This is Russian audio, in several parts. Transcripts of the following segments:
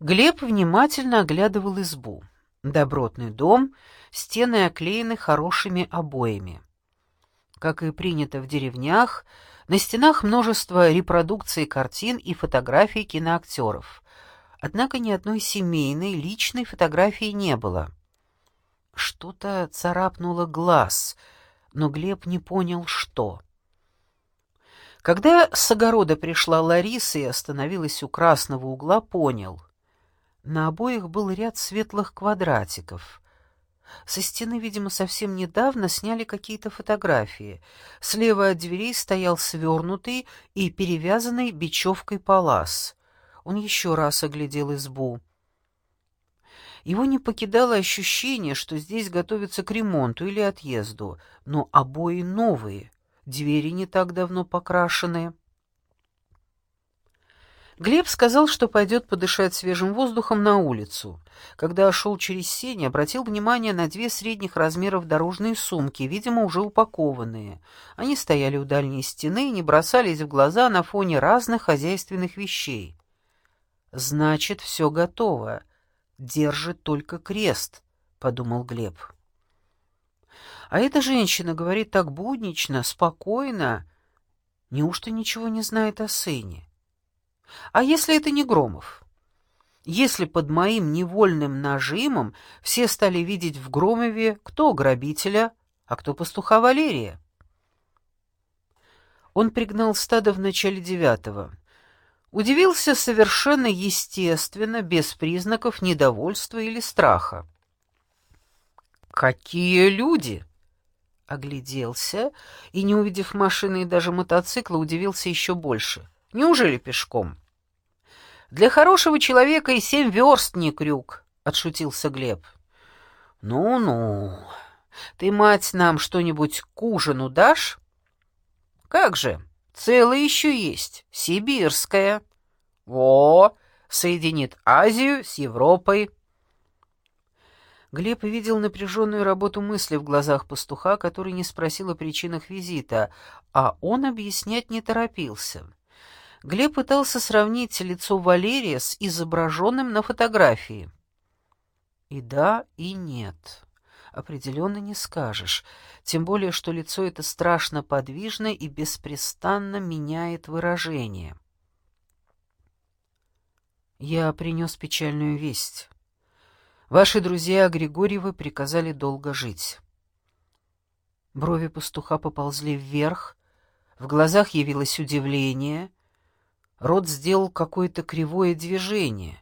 Глеб внимательно оглядывал избу. Добротный дом, стены оклеены хорошими обоями. Как и принято в деревнях, на стенах множество репродукций картин и фотографий киноактеров. Однако ни одной семейной, личной фотографии не было. Что-то царапнуло глаз, но Глеб не понял, что. Когда с огорода пришла Лариса и остановилась у красного угла, понял — на обоих был ряд светлых квадратиков. Со стены, видимо, совсем недавно сняли какие-то фотографии. Слева от дверей стоял свернутый и перевязанный бечевкой палас. Он еще раз оглядел избу. Его не покидало ощущение, что здесь готовится к ремонту или отъезду, но обои новые, двери не так давно покрашены. Глеб сказал, что пойдет подышать свежим воздухом на улицу. Когда шел через сень, обратил внимание на две средних размеров дорожные сумки, видимо, уже упакованные. Они стояли у дальней стены и не бросались в глаза на фоне разных хозяйственных вещей. «Значит, все готово. Держит только крест», — подумал Глеб. «А эта женщина говорит так буднично, спокойно. Неужто ничего не знает о сыне?» А если это не Громов? Если под моим невольным нажимом все стали видеть в Громове кто грабителя, а кто пастуха Валерия? Он пригнал стадо в начале девятого. Удивился совершенно естественно, без признаков недовольства или страха. «Какие люди!» Огляделся и, не увидев машины и даже мотоцикла, удивился еще больше. «Неужели пешком?» Для хорошего человека и семь верст не крюк, — отшутился Глеб. Ну-ну, ты, мать, нам что-нибудь к ужину дашь? Как же, целое еще есть, сибирская. Во, соединит Азию с Европой. Глеб видел напряженную работу мысли в глазах пастуха, который не спросил о причинах визита, а он объяснять не торопился. Глеб пытался сравнить лицо Валерия с изображенным на фотографии. И да, и нет. Определенно не скажешь. Тем более, что лицо это страшно подвижно и беспрестанно меняет выражение. Я принес печальную весть. Ваши друзья Григорьевы приказали долго жить. Брови пастуха поползли вверх, в глазах явилось удивление — Рот сделал какое-то кривое движение.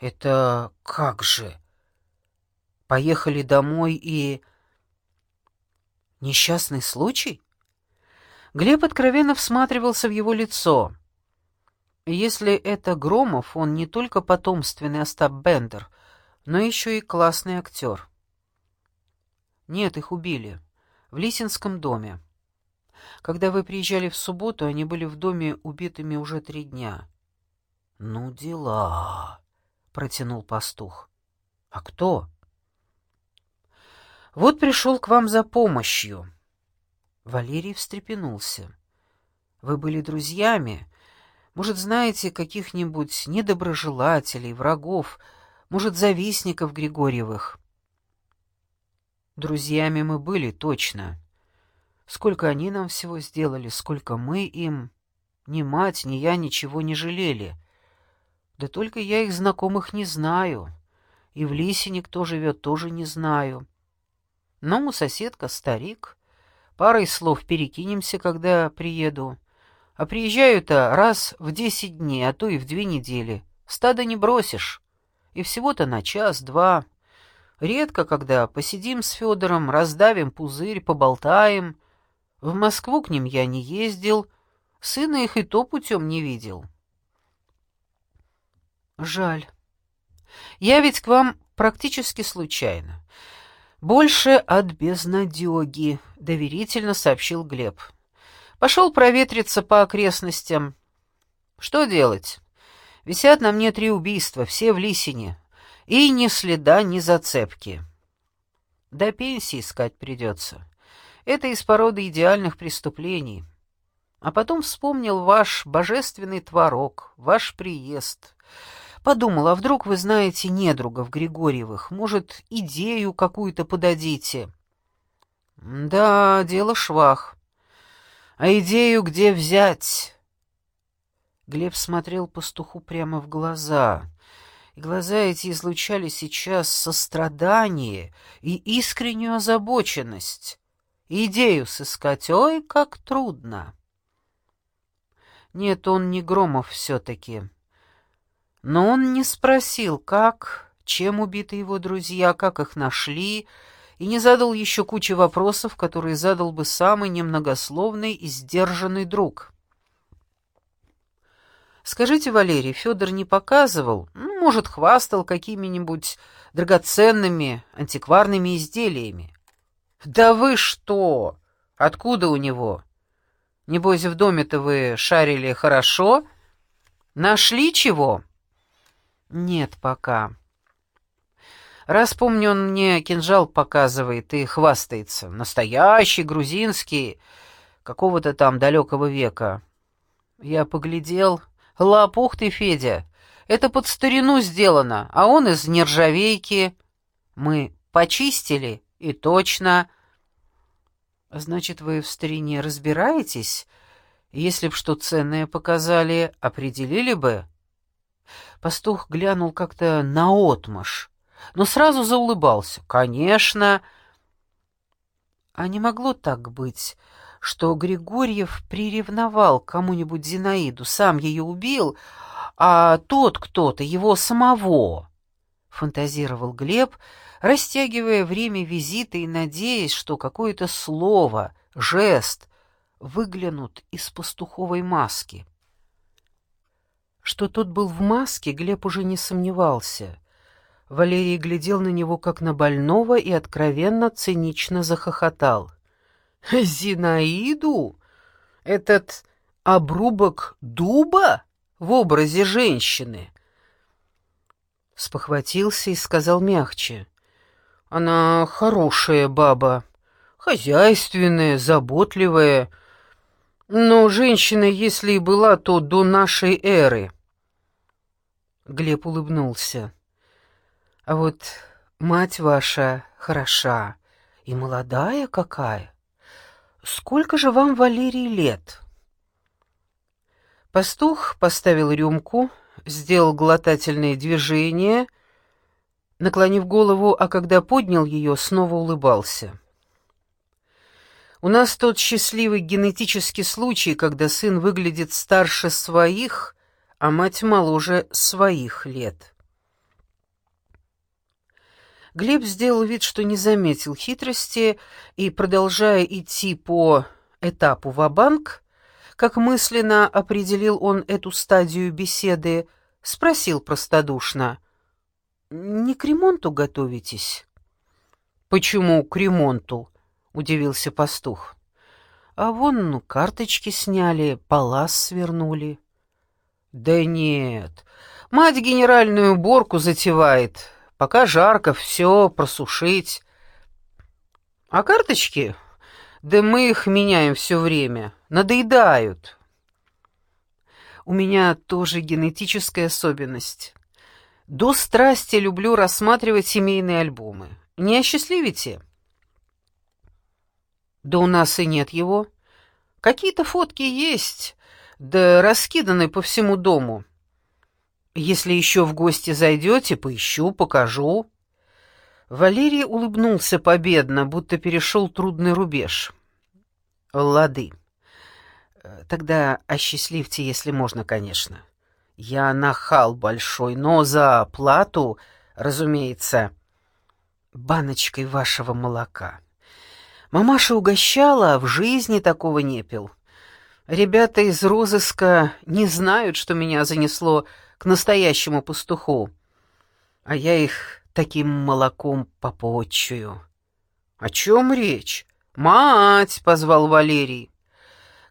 «Это как же?» «Поехали домой и...» «Несчастный случай?» Глеб откровенно всматривался в его лицо. Если это Громов, он не только потомственный Остап Бендер, но еще и классный актер. Нет, их убили. В Лисинском доме. Когда вы приезжали в субботу, они были в доме убитыми уже три дня. — Ну, дела, — протянул пастух. — А кто? — Вот пришел к вам за помощью. Валерий встрепенулся. — Вы были друзьями. Может, знаете каких-нибудь недоброжелателей, врагов, может, завистников Григорьевых? — Друзьями мы были, точно. — Сколько они нам всего сделали, сколько мы им. Ни мать, ни я ничего не жалели. Да только я их знакомых не знаю. И в Лисине кто живет, тоже не знаю. Ну, соседка старик. Парой слов перекинемся, когда приеду. А приезжаю-то раз в десять дней, а то и в две недели. Стадо не бросишь. И всего-то на час-два. Редко, когда посидим с Федором, раздавим пузырь, поболтаем — в Москву к ним я не ездил, сына их и то путем не видел. Жаль. Я ведь к вам практически случайно. Больше от безнадеги, доверительно сообщил Глеб. Пошел проветриться по окрестностям. Что делать? Висят на мне три убийства, все в Лисине. И ни следа, ни зацепки. До пенсии искать придется. Это из породы идеальных преступлений. А потом вспомнил ваш божественный творог, ваш приезд. Подумал, а вдруг вы знаете недругов Григорьевых? Может, идею какую-то подадите? Да, дело швах. А идею где взять? Глеб смотрел пастуху прямо в глаза, и глаза эти излучали сейчас сострадание и искреннюю озабоченность. Идею сыскать, ой, как трудно. Нет, он не Громов все-таки. Но он не спросил, как, чем убиты его друзья, как их нашли, и не задал еще кучи вопросов, которые задал бы самый немногословный и сдержанный друг. Скажите, Валерий, Федор не показывал, ну, может, хвастал какими-нибудь драгоценными антикварными изделиями? Да вы что? Откуда у него? Небось, в доме-то вы шарили хорошо? Нашли чего? Нет, пока. Раз помню, он мне кинжал показывает и хвастается. Настоящий, грузинский, какого-то там далекого века. Я поглядел. Лопух ты, Федя, это под старину сделано, а он из нержавейки. Мы почистили, и точно. Значит, вы в старине разбираетесь? Если б что ценное показали, определили бы? Пастух глянул как-то наотмашь, но сразу заулыбался. «Конечно!» А не могло так быть, что Григорьев приревновал кому-нибудь Зинаиду, сам ее убил, а тот кто-то его самого? Фантазировал Глеб, растягивая время визита и надеясь, что какое-то слово, жест выглянут из пастуховой маски. Что тот был в маске, Глеб уже не сомневался. Валерий глядел на него как на больного и откровенно цинично захохотал. «Зинаиду? Этот обрубок дуба в образе женщины?» Спохватился и сказал мягче. «Она хорошая баба, хозяйственная, заботливая, но женщина, если и была, то до нашей эры». Глеб улыбнулся. А вот мать ваша хороша и молодая какая. Сколько же вам, Валерий, лет? Пастух поставил рюмку, сделал глотательные движения, наклонив голову, а когда поднял ее, снова улыбался. У нас тот счастливый генетический случай, когда сын выглядит старше своих, а мать моложе своих лет. Глеб сделал вид, что не заметил хитрости, и, продолжая идти по этапу ва-банк, как мысленно определил он эту стадию беседы, спросил простодушно. «Не к ремонту готовитесь?» «Почему к ремонту?» — удивился пастух. «А вон ну, карточки сняли, палас свернули». «Да нет, мать генеральную уборку затевает, пока жарко, все просушить. А карточки? Да мы их меняем все время, надоедают». У меня тоже генетическая особенность. До страсти люблю рассматривать семейные альбомы. Не осчастливите?» «Да у нас и нет его. Какие-то фотки есть, да раскиданы по всему дому. Если еще в гости зайдете, поищу, покажу». Валерий улыбнулся победно, будто перешел трудный рубеж. «Лады. Тогда осчастливьте, если можно, конечно. Я нахал большой, но за оплату, разумеется, баночкой вашего молока. Мамаша угощала, а в жизни такого не пил. Ребята из розыска не знают, что меня занесло к настоящему пастуху, а я их таким молоком попотчую. «О чем речь?» «Мать!» — позвал Валерий.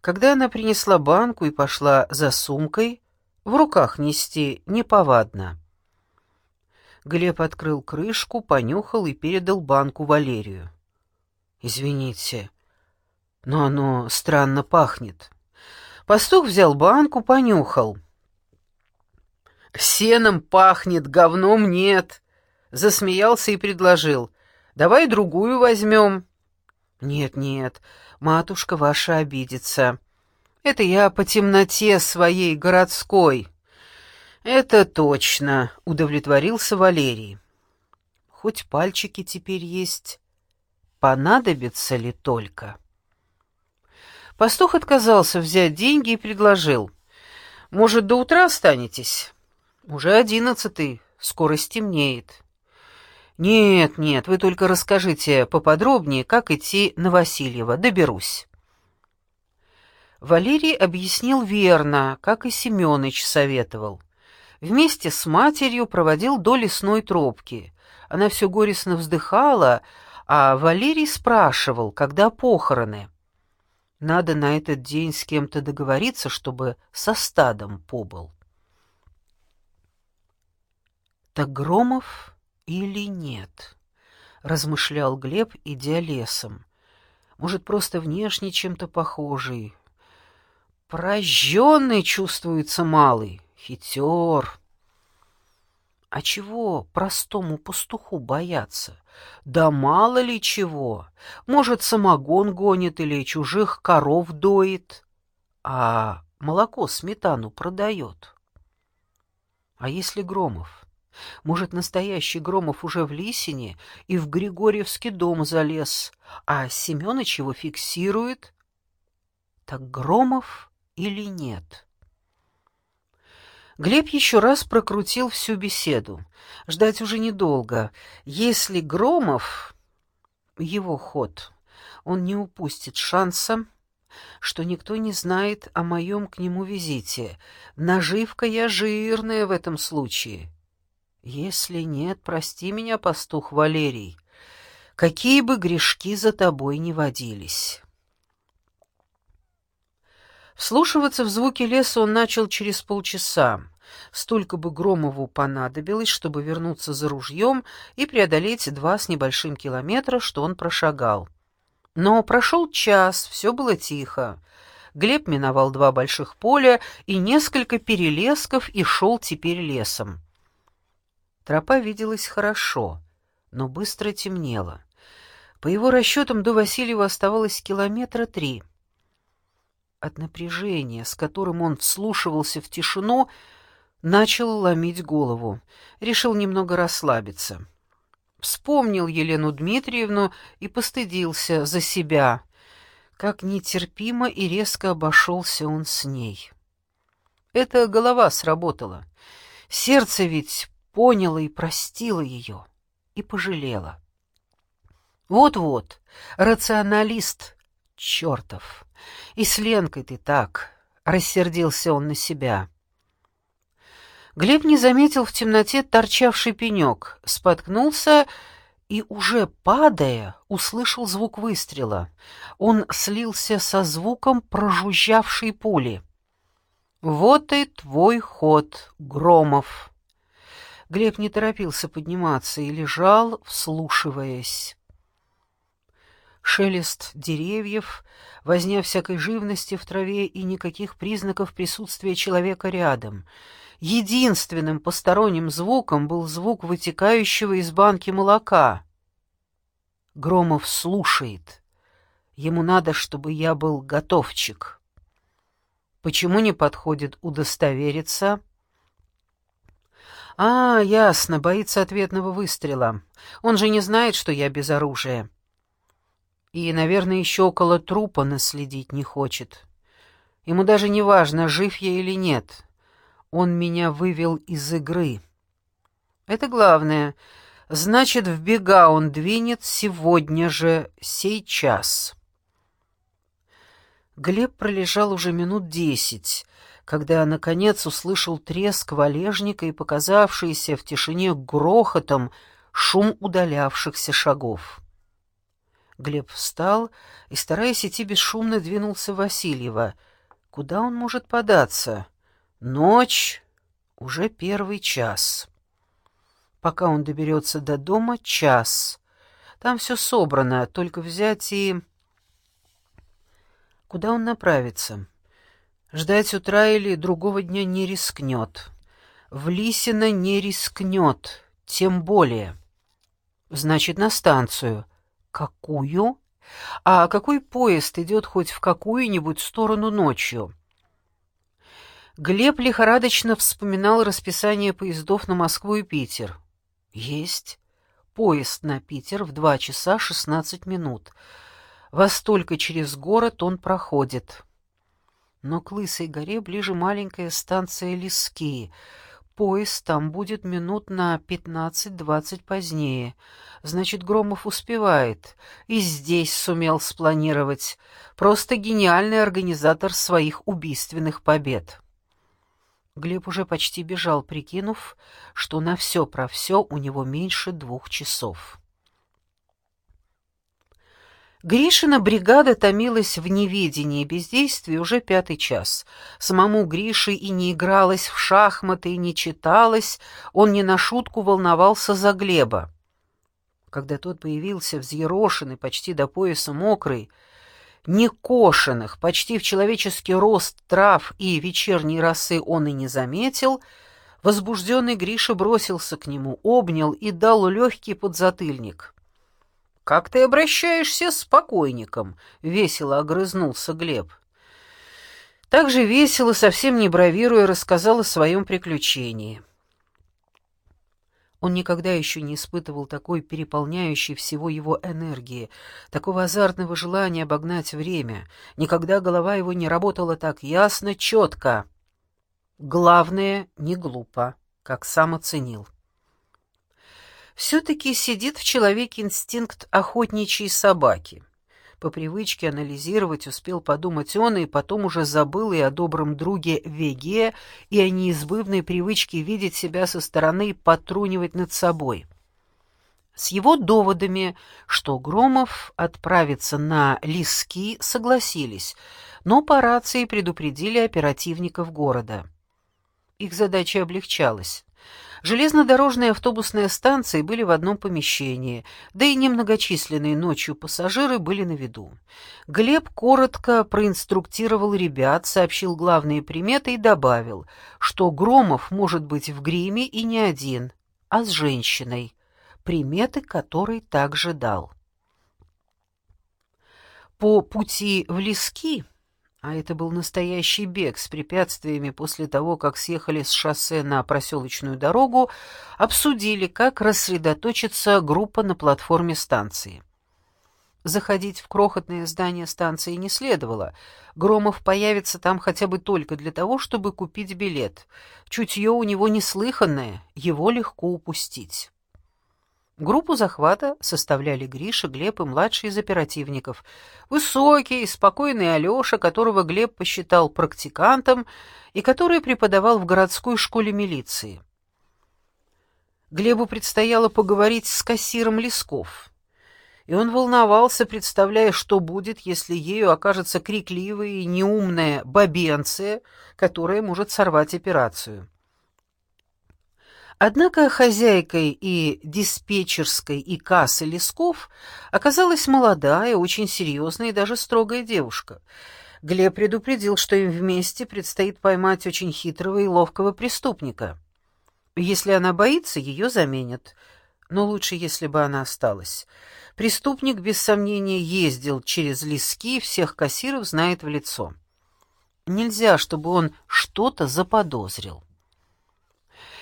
Когда она принесла банку и пошла за сумкой, в руках нести неповадно. Глеб открыл крышку, понюхал и передал банку Валерию. «Извините, но оно странно пахнет». Пастух взял банку, понюхал. Сеном пахнет, говном нет. Засмеялся и предложил. Давай другую возьмем. Нет-нет, матушка ваша обидится. Это я по темноте своей городской. Это точно, удовлетворился Валерий. Хоть пальчики теперь есть. Понадобится ли только? Пастух отказался взять деньги и предложил. Может, до утра останетесь? Уже одиннадцатый, скоро стемнеет. Нет, нет, вы только расскажите поподробнее, как идти на Васильева, доберусь. Валерий объяснил верно, как и Семёныч советовал. Вместе с матерью проводил до лесной тропки. Она все горестно вздыхала, а Валерий спрашивал, когда похороны. Надо на этот день с кем-то договориться, чтобы со стадом побыл. Так Громов или нет? Размышлял Глеб, идя лесом. Может, просто внешне чем-то похожий. Прожженный чувствуется малый, хитер. А чего простому пастуху бояться? Да мало ли чего. Может, самогон гонит или чужих коров доит, а молоко сметану продает. А если Громов? Может, настоящий Громов уже в Лисине и в Григорьевский дом залез, а Семёныч его фиксирует? Так Громов или нет? Глеб еще раз прокрутил всю беседу. Ждать уже недолго. Если Громов... Его ход. Он не упустит шанса, что никто не знает о моем к нему визите. Наживка я жирная в этом случае. Если нет, прости меня, пастух Валерий, какие бы грешки за тобой не водились. Вслушиваться в звуки леса он начал через полчаса. Столько бы Громову понадобилось, чтобы вернуться за ружьем и преодолеть два с небольшим километра, что он прошагал. Но прошел час, все было тихо. Глеб миновал два больших поля и несколько перелесков и шел теперь лесом. Тропа виделась хорошо, но быстро темнело. По его расчетам, до Васильева оставалось километра три. От напряжения, с которым он вслушивался в тишину, начал ломить голову. Решил немного расслабиться. Вспомнил Елену Дмитриевну и постыдился за себя. Как нетерпимо и резко обошелся он с ней. Эта голова сработала. Сердце ведь поняла и простила ее, и пожалела. Вот-вот, рационалист чертов. И с Ленкой ты так, рассердился он на себя. Глеб не заметил в темноте торчавший пенек, споткнулся и, уже падая, услышал звук выстрела. Он слился со звуком прожужжавшей пули. «Вот и твой ход, Громов!» Глеб не торопился подниматься и лежал, вслушиваясь. Шелест деревьев, возня всякой живности в траве и никаких признаков присутствия человека рядом. Единственным посторонним звуком был звук вытекающего из банки молока. Громов слушает. Ему надо, чтобы я был готовчик. Почему не подходит удостовериться? «А, ясно, боится ответного выстрела. Он же не знает, что я без оружия. И, наверное, еще около трупа наследить не хочет. Ему даже не важно, жив я или нет. Он меня вывел из игры. Это главное. Значит, в бега он двинет сегодня же, сейчас». Глеб пролежал уже минут десять, когда, наконец, услышал треск валежника и показавшийся в тишине грохотом шум удалявшихся шагов. Глеб встал и, стараясь идти бесшумно, двинулся в Васильева. Куда он может податься? Ночь, уже первый час. Пока он доберется до дома, час. Там все собрано, только взять и... Куда он направится? Ждать утра или другого дня не рискнет. В Лисино не рискнет, тем более. Значит, на станцию. Какую? А какой поезд идет хоть в какую-нибудь сторону ночью? Глеб лихорадочно вспоминал расписание поездов на Москву и Питер. Есть. Поезд на Питер в два часа шестнадцать минут. Во столько через город он проходит. Но к Лысой горе ближе маленькая станция Лиски. Поезд там будет минут на пятнадцать-двадцать позднее. Значит, Громов успевает. И здесь сумел спланировать. Просто гениальный организатор своих убийственных побед. Глеб уже почти бежал, прикинув, что на все про все у него меньше двух часов. Гришина бригада томилась в неведении и бездействии уже пятый час. Самому Грише и не игралось в шахматы, и не читалось, он не на шутку волновался за Глеба. Когда тот появился взъерошенный, почти до пояса мокрый, некошенных, почти в человеческий рост трав и вечерней росы он и не заметил, возбужденный Гриша бросился к нему, обнял и дал легкий подзатыльник. «Как ты обращаешься с покойником?» — весело огрызнулся Глеб. Так же весело, совсем не бравируя, рассказал о своем приключении. Он никогда еще не испытывал такой переполняющей всего его энергии, такого азартного желания обогнать время. Никогда голова его не работала так ясно, четко. Главное, не глупо, как сам оценил. Все-таки сидит в человеке инстинкт охотничьей собаки. По привычке анализировать успел подумать он, и потом уже забыл и о добром друге Веге, и о неизбывной привычке видеть себя со стороны и потрунивать над собой. С его доводами, что Громов отправится на Лиски, согласились, но по рации предупредили оперативников города. Их задача облегчалась. Железнодорожные автобусные станции были в одном помещении, да и немногочисленные ночью пассажиры были на виду. Глеб коротко проинструктировал ребят, сообщил главные приметы и добавил, что Громов может быть в гриме и не один, а с женщиной, приметы которой также дал. По пути в Лески а это был настоящий бег с препятствиями после того, как съехали с шоссе на проселочную дорогу, обсудили, как рассредоточится группа на платформе станции. Заходить в крохотное здание станции не следовало. Громов появится там хотя бы только для того, чтобы купить билет. Чутье у него неслыханное, его легко упустить. Группу захвата составляли Гриша, Глеб и младший из оперативников. Высокий, спокойный Алеша, которого Глеб посчитал практикантом и который преподавал в городской школе милиции. Глебу предстояло поговорить с кассиром Лесков. И он волновался, представляя, что будет, если ею окажется крикливая и неумная бабенция, которая может сорвать операцию. Однако хозяйкой и диспетчерской и кассы Лесков оказалась молодая, очень серьезная и даже строгая девушка. Глеб предупредил, что им вместе предстоит поймать очень хитрого и ловкого преступника. Если она боится, ее заменят. Но лучше, если бы она осталась. Преступник, без сомнения, ездил через лески, всех кассиров знает в лицо. Нельзя, чтобы он что-то заподозрил.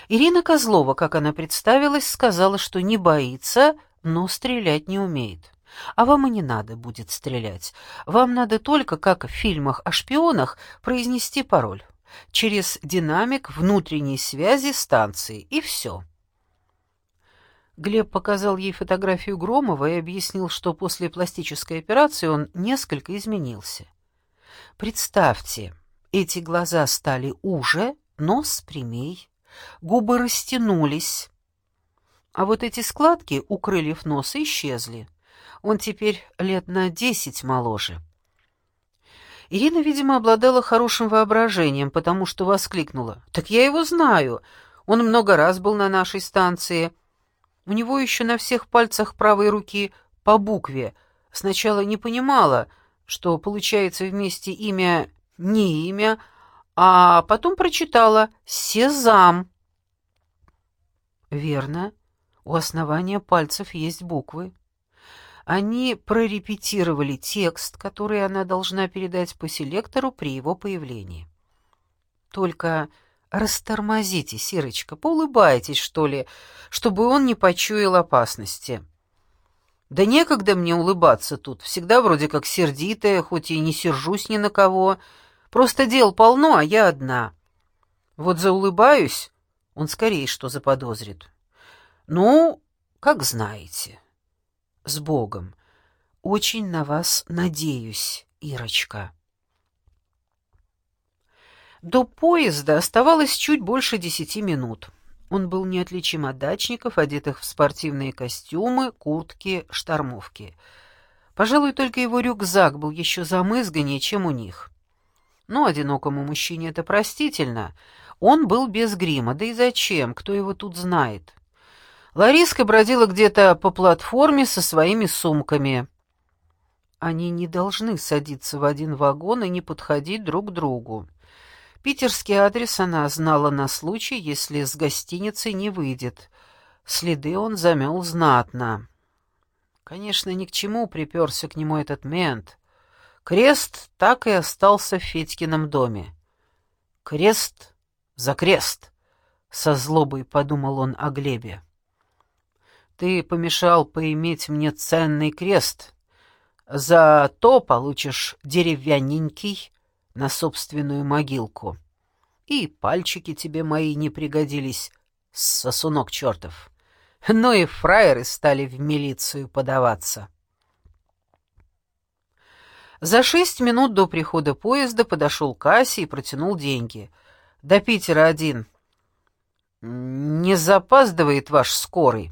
Ирина Козлова, как она представилась, сказала, что не боится, но стрелять не умеет. А вам и не надо будет стрелять. Вам надо только, как в фильмах о шпионах, произнести пароль. Через динамик внутренней связи станции, и все. Глеб показал ей фотографию Громова и объяснил, что после пластической операции он несколько изменился. Представьте, эти глаза стали уже, нос прямей, губы растянулись. А вот эти складки у крыльев носа исчезли. Он теперь лет на десять моложе. Ирина, видимо, обладала хорошим воображением, потому что воскликнула. «Так я его знаю. Он много раз был на нашей станции. У него еще на всех пальцах правой руки по букве. Сначала не понимала, что получается вместе имя не имя, а потом прочитала «Сезам». Верно. У основания пальцев есть буквы. Они прорепетировали текст, который она должна передать по селектору при его появлении. Только растормозите, Сирочка, поулыбайтесь, что ли, чтобы он не почуял опасности. Да некогда мне улыбаться тут, всегда вроде как сердитая, хоть и не сержусь ни на кого. Просто дел полно, а я одна. Вот заулыбаюсь, он скорее что заподозрит. Ну, как знаете. С Богом. Очень на вас надеюсь, Ирочка. До поезда оставалось чуть больше десяти минут. Он был неотличим от дачников, одетых в спортивные костюмы, куртки, штормовки. Пожалуй, только его рюкзак был еще замызганнее, чем у них. Но одинокому мужчине это простительно. Он был без грима, да и зачем, кто его тут знает? Лариска бродила где-то по платформе со своими сумками. Они не должны садиться в один вагон и не подходить друг к другу. Питерский адрес она знала на случай, если с гостиницы не выйдет. Следы он замел знатно. Конечно, ни к чему приперся к нему этот мент. Крест так и остался в Федькином доме. Крест за крест, со злобой подумал он о Глебе. Ты помешал поиметь мне ценный крест. За то получишь деревянненький, на собственную могилку. И пальчики тебе мои не пригодились, сосунок чертов. Ну и фраеры стали в милицию подаваться. За шесть минут до прихода поезда подошел к кассе и протянул деньги. До Питера один. «Не запаздывает ваш скорый?»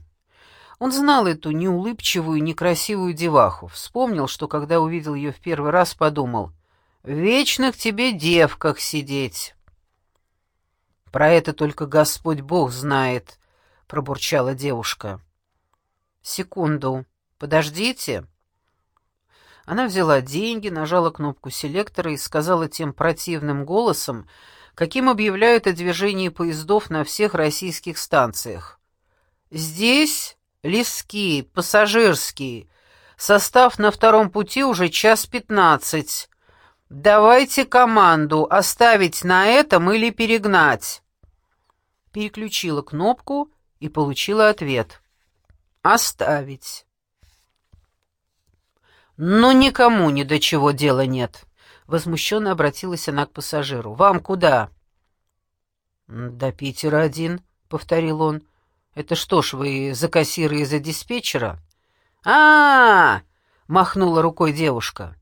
Он знал эту неулыбчивую, некрасивую деваху. Вспомнил, что когда увидел ее в первый раз, подумал — Вечно к тебе девках сидеть. Про это только Господь Бог знает, пробурчала девушка. Секунду. Подождите. Она взяла деньги, нажала кнопку селектора и сказала тем противным голосом, каким объявляют о движении поездов на всех российских станциях. Здесь Лиски, пассажирский. Состав на втором пути уже час пятнадцать. «Давайте команду, оставить на этом или перегнать». Переключила кнопку и получила ответ. «Оставить». «Но никому ни до чего дела нет», — возмущенно обратилась она к пассажиру. «Вам куда?» «До Питера один», — повторил он. «Это что ж, вы за кассира и за диспетчера?» «А-а-а!» — махнула рукой девушка.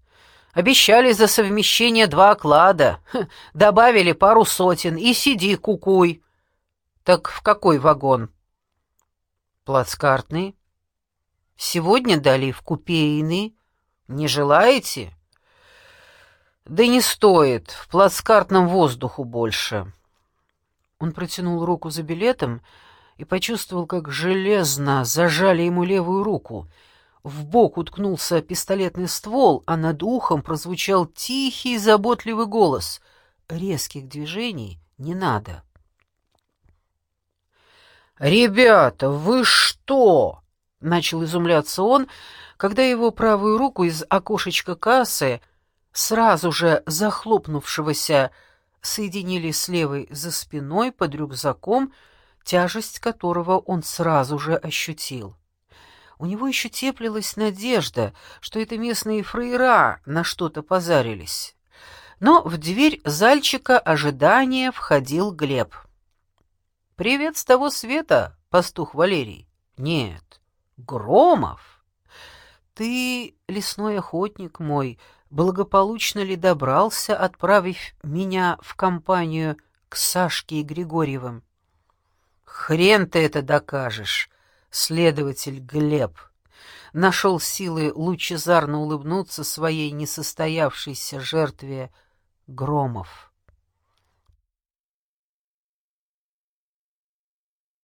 Обещали за совмещение два оклада. Ха, добавили пару сотен и сиди кукуй. Так в какой вагон? Плацкартный. Сегодня дали в купейный. Не желаете? Да не стоит, в плацкартном воздуху больше. Он протянул руку за билетом и почувствовал, как железно зажали ему левую руку — в бок уткнулся пистолетный ствол, а над ухом прозвучал тихий заботливый голос. Резких движений не надо. «Ребята, вы что?» — начал изумляться он, когда его правую руку из окошечка кассы, сразу же захлопнувшегося, соединили с левой за спиной под рюкзаком, тяжесть которого он сразу же ощутил. У него еще теплилась надежда, что это местные фрейра на что-то позарились. Но в дверь зальчика ожидания входил Глеб. «Привет с того света, пастух Валерий!» «Нет, Громов!» «Ты, лесной охотник мой, благополучно ли добрался, отправив меня в компанию к Сашке и Григорьевым?» «Хрен ты это докажешь!» следователь Глеб нашел силы лучезарно улыбнуться своей несостоявшейся жертве Громов.